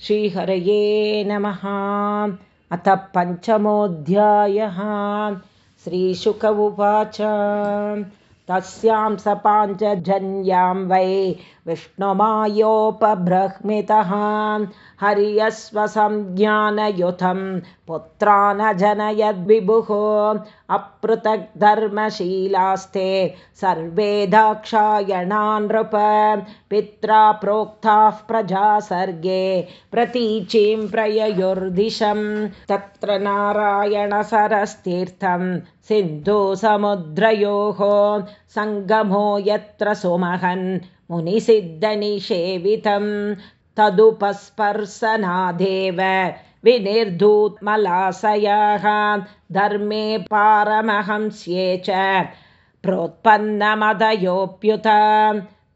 श्रीहरये नमः। अथ पञ्चमोऽध्यायः। श्रीशुक उवाच। तस्यां सपाञ्चजन्यां वै विष्णुमायोपब्रह्मितः हर्यस्वसंज्ञानयुतं पुत्रा न जनयद्विभुः अपृथग्धर्मशीलास्ते सर्वे दाक्षायणा नृप पित्रा प्रोक्ताः प्रजा सर्गे प्रतीचीं प्रययुर्दिशं तत्र नारायणसरस्तीर्थं सिन्धुसमुद्रयोः सङ्गमो यत्र सुमहन् मुनिसिद्धनिषेवितं तदुपस्पर्शनादेव विनिर्धूत्मलाशयाः धर्मे पारमहंस्ये च प्रोत्पन्नमदयोऽप्युत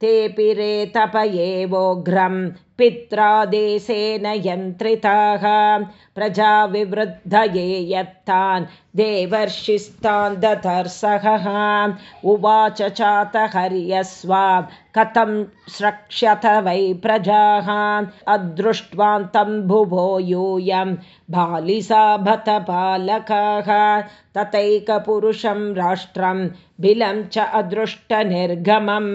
तेऽपि रेतप एवोग्रं पित्रा देशेन यन्त्रिताः प्रजाविवृद्धये यत्तान् देवर्षिस्तान् दतर्सहः उवाच चातहर्यस्वा कथं स्रक्ष्यथ वै प्रजाः? अदृष्ट्वान्तं भुवो यूयं बालिसा भतपालकाः तथैकपुरुषं राष्ट्रं बिलं च अदृष्टनिर्गमम्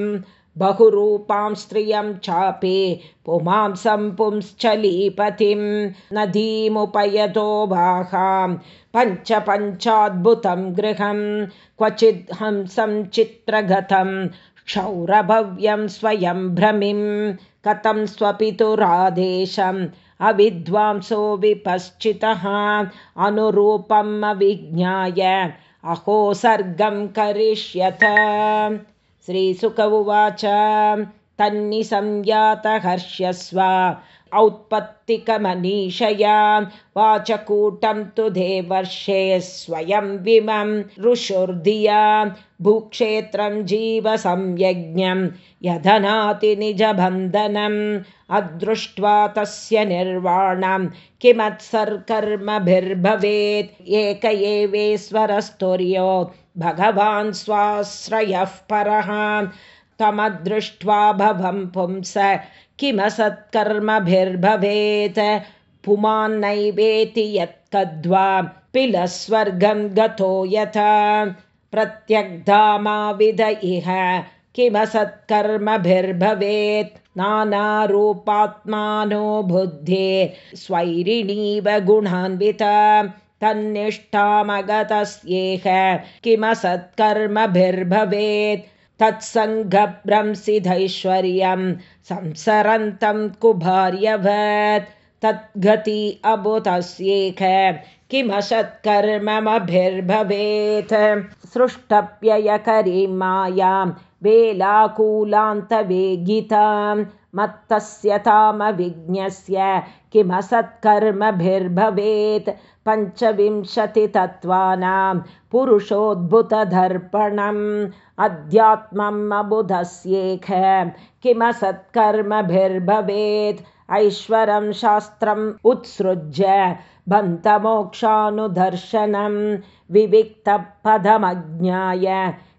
बहुरूपां स्त्रियं चापि पुमांसं पुंश्चलीपतिं नदीमुपयतो बाहां पञ्च पञ्चाद्भुतं गृहं क्वचिद् हंसं चित्रगतं क्षौरभव्यं स्वयं भ्रमिं कथं स्वपितुरादेशम् अविद्वांसो विपश्चितः अनुरूपम् अविज्ञाय अहो सर्गं करिष्यथ श्रीसुक उवाच तन्निसंयातहर्ष्यस्व औत्पत्तिकमनीषया वाचकूटं तु देवर्षे स्वयं विमं ऋषुर्धिया भूक्षेत्रं जीवसंयज्ञं यधनाति निजबन्धनम् अदृष्ट्वा तस्य निर्वाणं किमत्सर्कर्मभिर्भवेत्। एक एवेश्वरस्तुर्यो भगवान् स्वाश्रयः परः। तमदृष्ट्वा भवं पुंस किमसत्कर्मभिर्भवेत्। पुमान्नैवेति यत्कद्वा पिलस्वर्गं गतो यथा प्रत्यग्धामाविद इह किमसत्कर्मभिर्भवेत्। नानारूपात्मानो बुद्धे स्वैरिणीव गुणान्विता तन्निष्ठामगतस्येह। किमसत्कर्मभिर्भवेत्? तत्सङ्गभ्रंसिधैश्वर्यं संसरन्तं कुभार्यवत् तद्गति अबुतस्येख किमसत्कर्ममभिर्भवेत्? सृष्टप्ययकरीं मायां वेलाकूलान्तवेगितां मत्तस्य तामविज्ञस्य किमसत्कर्मभिर्भवेत् पञ्चविंशतितत्त्वानां पुरुषोद्भुतदर्पणम् अध्यात्मम् अबुधस्येख किमसत्कर्मभिर्भवेत् ऐश्वरं शास्त्रम् उत्सृज्य बन्तमोक्षानुदर्शनं विविक्तपदमज्ञाय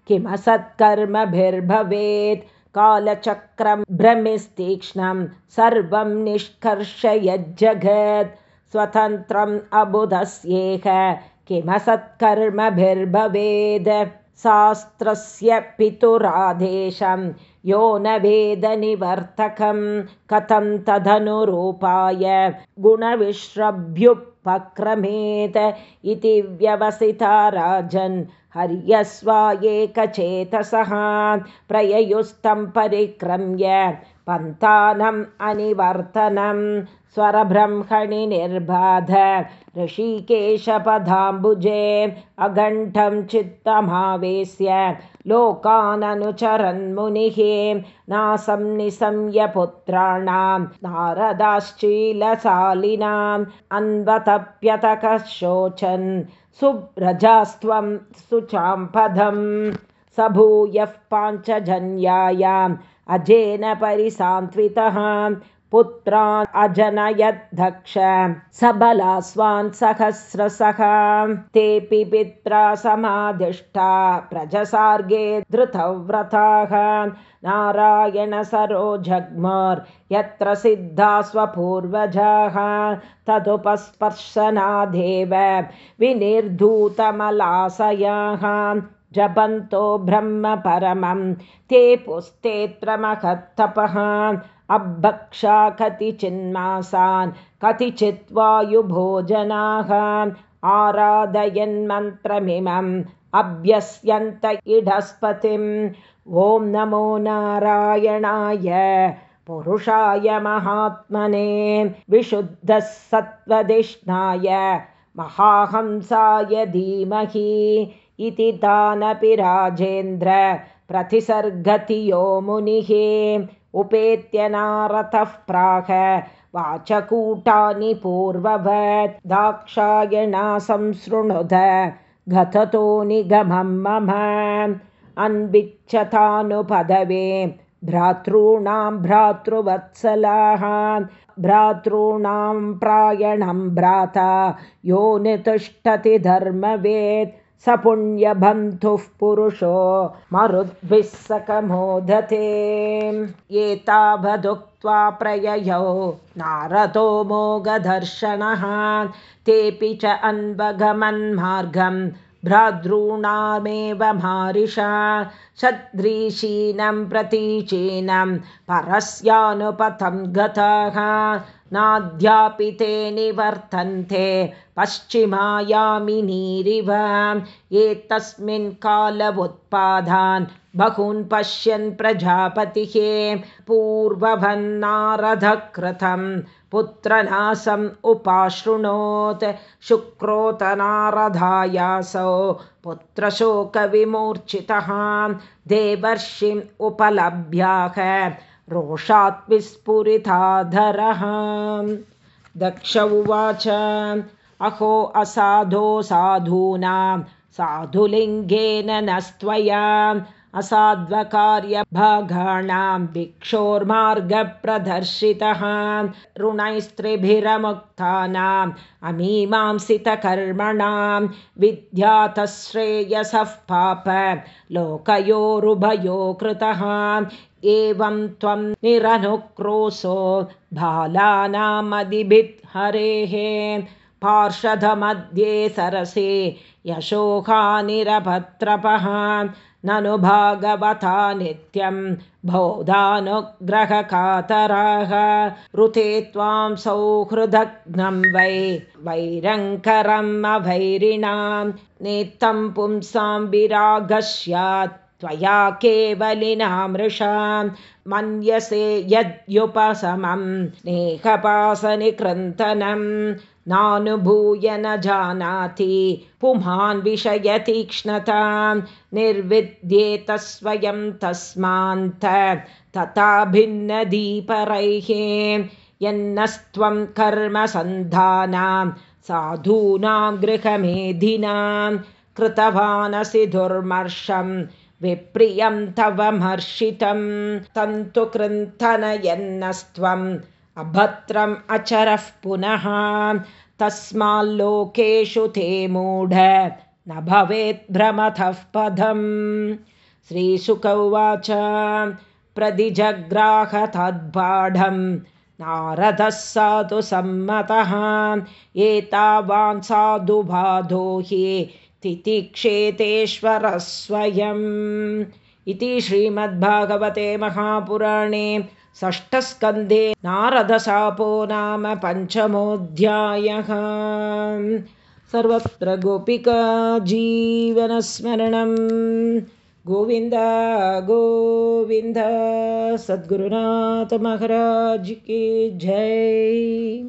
किमसत्कर्मभिर्भवेत् कालचक्रं भ्रमिस्तीक्ष्णं सर्वं निष्कर्षयज्जगत् स्वतन्त्रम् अबुधस्येह किमसत्कर्मभिर्भवेद्। शास्त्रस्य पितुरादेशं यो न वेदनिवर्तकं। कथं तदनुरूपाय गुणविश्रभ्युपक्रमेत् इति व्यवसिता राजन् हर्यस्वा एकचेतसः प्रययुस्तं परिक्रम्य पन्तानम् अनिवर्तनं स्वरब्रह्मणि निर्बाध ऋषिकेशपदाम्बुजे अघण्ठं चित्तमावेश्य लोकाननुचरन्मुनिः नासं निशम्यपुत्राणां नारदाश्चीलशालिनाम् अन्वतप्यतकः शोचन् सुव्रजास्त्वं सुचाम्पदं स भूयः पाञ्चजन्यायाम् अजेन परिसान्त्वितः पुत्रान् अजनयद्धक्ष। सबलास्वान् सहस्रसः तेऽपि पित्रा समाधिष्ठा। प्रजसार्गे धृतव्रताः। नारायणसरो जग्मर् यत्र सिद्धा स्वपूर्वजाः। तदुपस्पर्शनादेव। विनिर्धूतमलाशयाः जपन्तो ब्रह्म परमं। ते पुस्तेऽत्र महत्तपः अभक्षा कतिचिन्मासान् कतिचित् वायुभोजनाः आराधयन्मन्त्रमिमम्। अभ्यस्यन्त इडस्पतिम्। ॐ नमो नारायणाय। पुरुषाय महात्मने। विशुद्धः सत्त्वधिष्णाय महाहंसाय धीमहि इति तानपि राजेन्द्र प्रतिसर्गति यो मुनिः। उपेत्य नारतः प्राह वाचकूटानि पूर्ववत् दाक्षायणा संसृणुद गततो निगमं मम। अन्विच्छतानुपदवे भ्रातॄणां भ्रातृवत्सलाः। भ्रातॄणां प्रायणं भ्राता यो नितिष्ठति धर्मवेत् स पुण्यबन्धुः पुरुषो मरुद्भिः सकमोदते एतावदुक्त्वा प्रययौ नारदो मोगदर्शनः तेऽपि च अन्वगमन्मार्गम् भ्रातॄणामेव मारिषा। सदृशीनं प्रतीचीनं परस्यानुपथं गताः नाद्यापि ते निवर्तन्ते पश्चिमायामिनीरिव एतस्मिन् कालवुत्पादान् बहून् पश्यन् प्रजापतिः। पूर्वभन्नारधकृतं पुत्रनासम् उपाशृणोत्। शुक्रोतनारधायासौ पुत्रशोकविमूर्छितः। देवर्षिम् उपलभ्याः रोषात् विस्फुरिताधरः दक्ष उवाच अहो असाधो साधूनां साधुलिङ्गेन नस्त्वया असाध्वकार्यभागाणां भिक्षोर्मार्गप्रदर्शितः। ऋणैस्त्रिभिरमुक्तानाम् अमीमांसितकर्मणां विद्यातश्रेयसः पाप। लोकयोरुभयो कृतः। एवं त्वं निरनुक्रोशो बालानामधिभित् हरेः पार्षदमध्ये सरसे यशोहानिरभत्रपः ननु भागवता नित्यं बौधानुग्रहकातराः। ऋते त्वां सौहृदघ्नं वै वैरङ्करम् अवैरिणां नेत्तं पुंसां विरागः स्यात् त्वया केवलिनामृषां मन्यसे यद्युपशमं स्नेहपासनिकृन्तनं नानुभूय न जानाति पुमान् विषयतीक्ष्णतां निर्विद्येत स्वयं तस्मान्त तथा भिन्नदीपरैः यन्नस्त्वं कर्मसन्धानां साधूनां गृहमेधिनां कृतवानसि दुर्मर्षम् विप्रियं तव मर्षितं तन्तु कृन्तनयन्नस्त्वम् अभद्रम् अचरः पुनः तस्माल्लोकेषु ते मूढ न भवेत् भ्रमतः पदम्। श्रीशुक उवाच प्रदिजग्राह तद्बाढं नारदः साधु सम्मतः एतावान् साधु बाधो हि तितिक्षेतेश्वरः स्वयम्। इति श्रीमद्भागवते महापुराणे षष्ठस्कन्धे नारदशापो नाम पञ्चमोऽध्यायः। सर्वत्र गोपिका जीवनस्मरणं गोविन्द गोविन्द सद्गुरुनाथमहाराज की जय